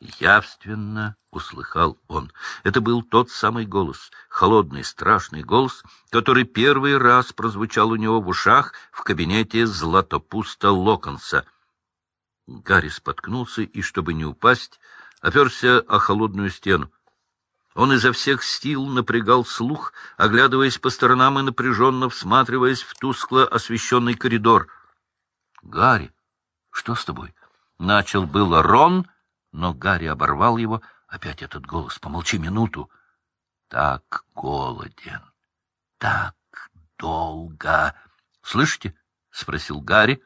Явственно услыхал он. Это был тот самый голос, холодный, страшный голос, который первый раз прозвучал у него в ушах в кабинете Златопуста Локонса. Гарри споткнулся и, чтобы не упасть, оперся о холодную стену. Он изо всех сил напрягал слух, оглядываясь по сторонам и напряженно всматриваясь в тускло освещенный коридор. — Гарри, что с тобой? — начал было Рон, но Гарри оборвал его. Опять этот голос. — Помолчи минуту. — Так голоден, так долго. — Слышите? — спросил Гарри.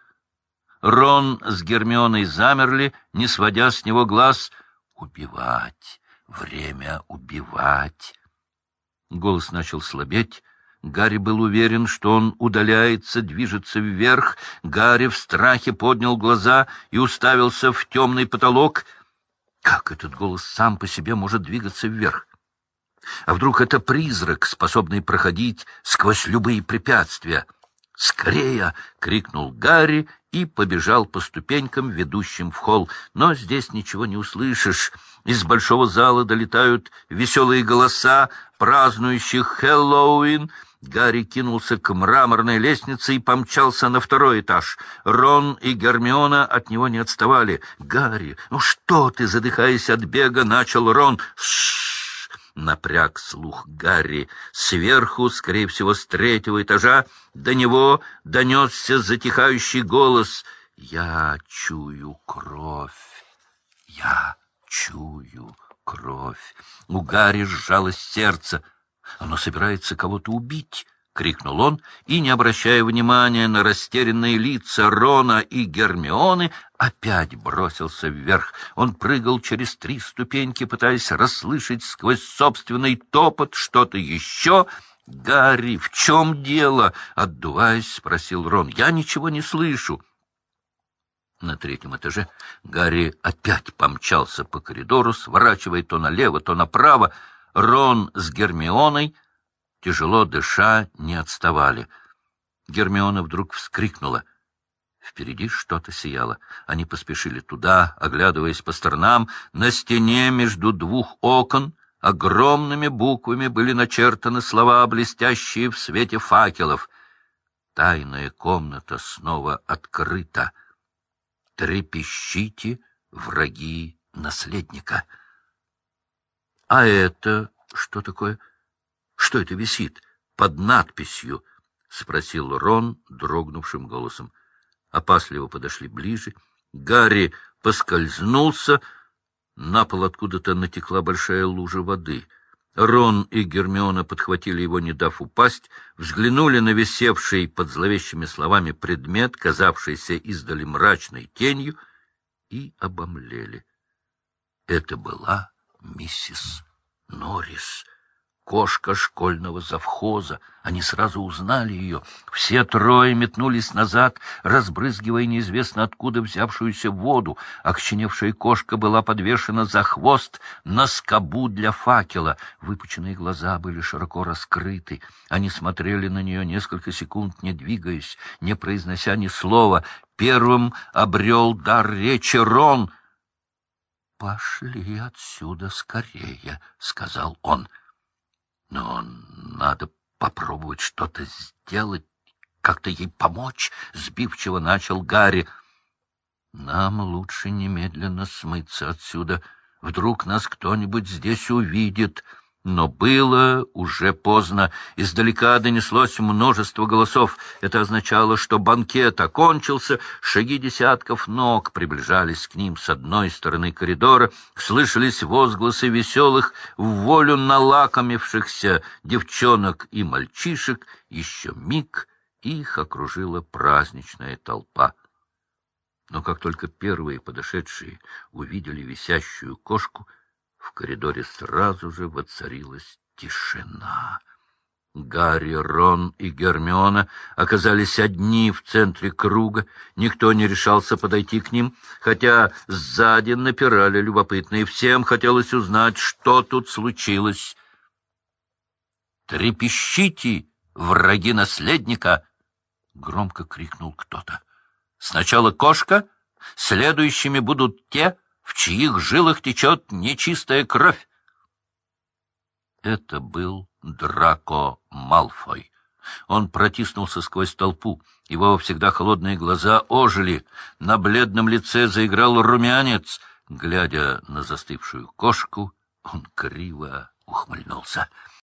Рон с Гермионой замерли, не сводя с него глаз. — Убивать Время убивать. Голос начал слабеть. Гарри был уверен, что он удаляется, движется вверх. Гарри в страхе поднял глаза и уставился в темный потолок. Как этот голос сам по себе может двигаться вверх? А вдруг это призрак, способный проходить сквозь любые препятствия? «Скорее!» — крикнул Гарри и побежал по ступенькам, ведущим в холл. Но здесь ничего не услышишь. Из большого зала долетают веселые голоса празднующих Хэллоуин. Гарри кинулся к мраморной лестнице и помчался на второй этаж. Рон и Гермиона от него не отставали. «Гарри, ну что ты, задыхаясь от бега, начал Рон?» «Ш-ш-ш!» напряг слух Гарри. Сверху, скорее всего, с третьего этажа, до него донесся затихающий голос. «Я чую кровь! Я чую кровь!» У Гарри сжалось сердце. Оно собирается кого-то убить. — крикнул он, и, не обращая внимания на растерянные лица Рона и Гермионы, опять бросился вверх. Он прыгал через три ступеньки, пытаясь расслышать сквозь собственный топот что-то еще. — Гарри, в чем дело? — отдуваясь, спросил Рон. — Я ничего не слышу. На третьем этаже Гарри опять помчался по коридору, сворачивая то налево, то направо. Рон с Гермионой тяжело дыша, не отставали. Гермиона вдруг вскрикнула. Впереди что-то сияло. Они поспешили туда, оглядываясь по сторонам. На стене между двух окон огромными буквами были начертаны слова, блестящие в свете факелов. Тайная комната снова открыта. Трепещите, враги наследника. — А это что такое? — что это висит под надписью? — спросил Рон дрогнувшим голосом. Опасливо подошли ближе. Гарри поскользнулся. На пол откуда-то натекла большая лужа воды. Рон и Гермиона подхватили его, не дав упасть, взглянули на висевший под зловещими словами предмет, казавшийся издали мрачной тенью, и обомлели. Это была миссис Норрис кошка школьного завхоза. Они сразу узнали ее. Все трое метнулись назад, разбрызгивая неизвестно откуда взявшуюся воду. Окченевшая кошка была подвешена за хвост на скобу для факела. Выпученные глаза были широко раскрыты. Они смотрели на нее несколько секунд, не двигаясь, не произнося ни слова. Первым обрел дар речи Рон. «Пошли отсюда скорее», — сказал он. Но надо попробовать что-то сделать, как-то ей помочь, — сбивчиво начал Гарри. Нам лучше немедленно смыться отсюда. Вдруг нас кто-нибудь здесь увидит. Но было уже поздно. Издалека донеслось множество голосов. Это означало, что банкет окончился. Шаги десятков ног приближались к ним с одной стороны коридора. Слышались возгласы веселых, в волю налакомившихся девчонок и мальчишек. Еще миг их окружила праздничная толпа. Но как только первые подошедшие увидели висящую кошку — в коридоре сразу же воцарилась тишина. Гарри, Рон и Гермиона оказались одни в центре круга. Никто не решался подойти к ним, хотя сзади напирали любопытные. Всем хотелось узнать, что тут случилось. «Трепещите, враги наследника!» — громко крикнул кто-то. «Сначала кошка, следующими будут те, в чьих жилах течет нечистая кровь. Это был Драко Малфой. Он протиснулся сквозь толпу. Его всегда холодные глаза ожили. На бледном лице заиграл румянец. Глядя на застывшую кошку, он криво ухмыльнулся.